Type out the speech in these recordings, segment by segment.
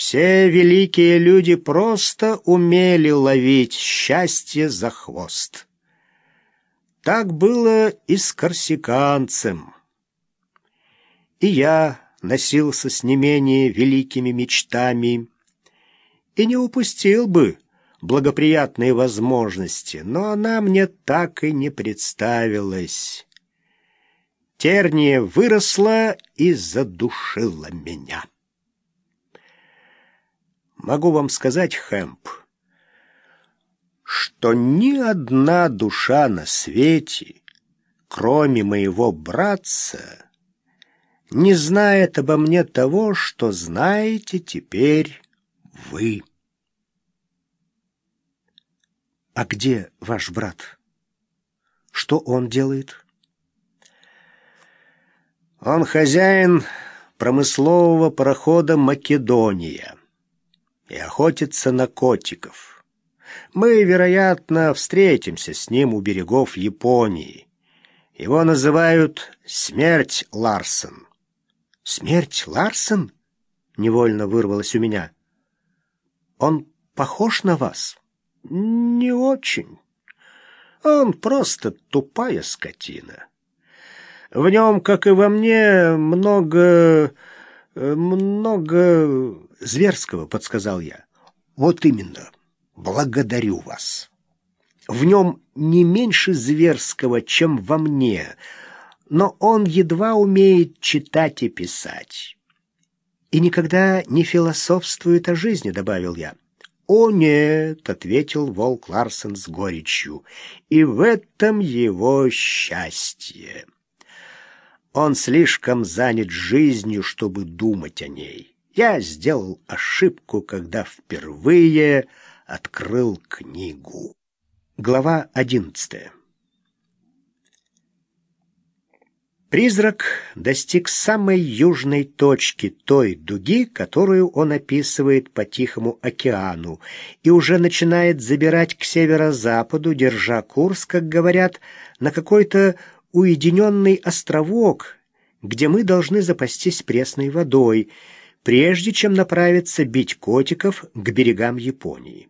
Все великие люди просто умели ловить счастье за хвост. Так было и с корсиканцем. И я носился с не менее великими мечтами и не упустил бы благоприятные возможности, но она мне так и не представилась. Терния выросла и задушила меня. Могу вам сказать, Хэмп, что ни одна душа на свете, кроме моего братца, не знает обо мне того, что знаете теперь вы. А где ваш брат? Что он делает? Он хозяин промыслового парохода «Македония» и охотится на котиков. Мы, вероятно, встретимся с ним у берегов Японии. Его называют «Смерть Ларсон». «Смерть Ларсон?» — невольно вырвалось у меня. «Он похож на вас?» «Не очень. Он просто тупая скотина. В нем, как и во мне, много... много зверского», — подсказал я. «Вот именно» благодарю вас. В нем не меньше зверского, чем во мне, но он едва умеет читать и писать. И никогда не философствует о жизни, добавил я. «О, нет!» — ответил Волк Ларсен с горечью. «И в этом его счастье. Он слишком занят жизнью, чтобы думать о ней. Я сделал ошибку, когда впервые открыл книгу. Глава одиннадцатая Призрак достиг самой южной точки той дуги, которую он описывает по Тихому океану, и уже начинает забирать к северо-западу, держа курс, как говорят, на какой-то уединенный островок, где мы должны запастись пресной водой, прежде чем направиться бить котиков к берегам Японии.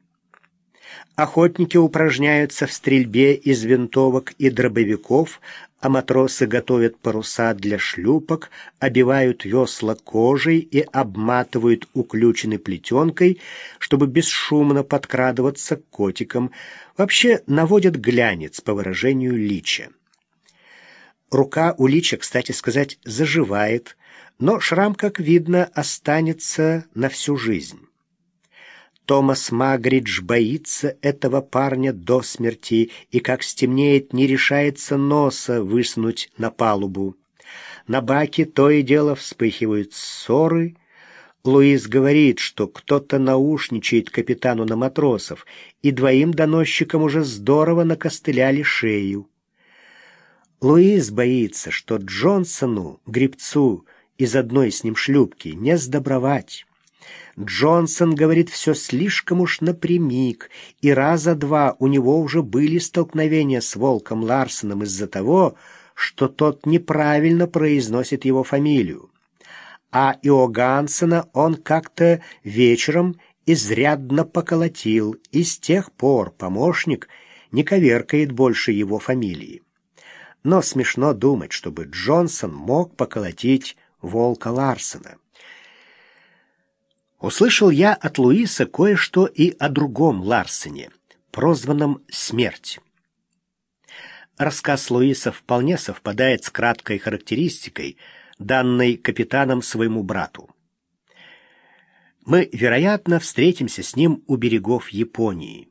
Охотники упражняются в стрельбе из винтовок и дробовиков, а матросы готовят паруса для шлюпок, обивают весла кожей и обматывают уключены плетенкой, чтобы бесшумно подкрадываться к котикам, вообще наводят глянец, по выражению Лича. Рука у Лича, кстати сказать, заживает, но шрам, как видно, останется на всю жизнь. Томас Магридж боится этого парня до смерти и, как стемнеет, не решается носа высунуть на палубу. На баке то и дело вспыхивают ссоры. Луис говорит, что кто-то наушничает капитану на матросов, и двоим доносчикам уже здорово накостыляли шею. Луис боится, что Джонсону, гребцу из одной с ним шлюпки, не сдобровать. Джонсон говорит все слишком уж напрямик, и раза два у него уже были столкновения с Волком Ларсоном из-за того, что тот неправильно произносит его фамилию. А Иогансена он как-то вечером изрядно поколотил, и с тех пор помощник не коверкает больше его фамилии. Но смешно думать, чтобы Джонсон мог поколотить Волка Ларсона. Услышал я от Луиса кое-что и о другом Ларсене, прозванном «Смерть». Рассказ Луиса вполне совпадает с краткой характеристикой, данной капитаном своему брату. Мы, вероятно, встретимся с ним у берегов Японии.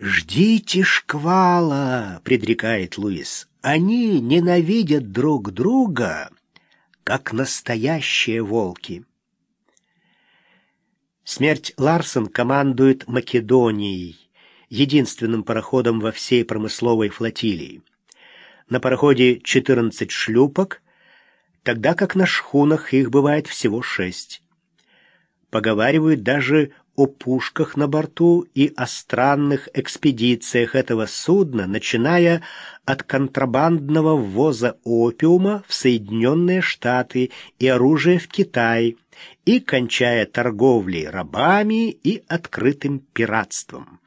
«Ждите шквала!» — предрекает Луис. «Они ненавидят друг друга, как настоящие волки». Смерть Ларсон командует Македонией, единственным пароходом во всей промысловой флотилии. На пароходе 14 шлюпок, тогда как на шхунах их бывает всего шесть. Поговаривают, даже о пушках на борту и о странных экспедициях этого судна, начиная от контрабандного ввоза опиума в Соединенные Штаты и оружия в Китай, и кончая торговлей рабами и открытым пиратством.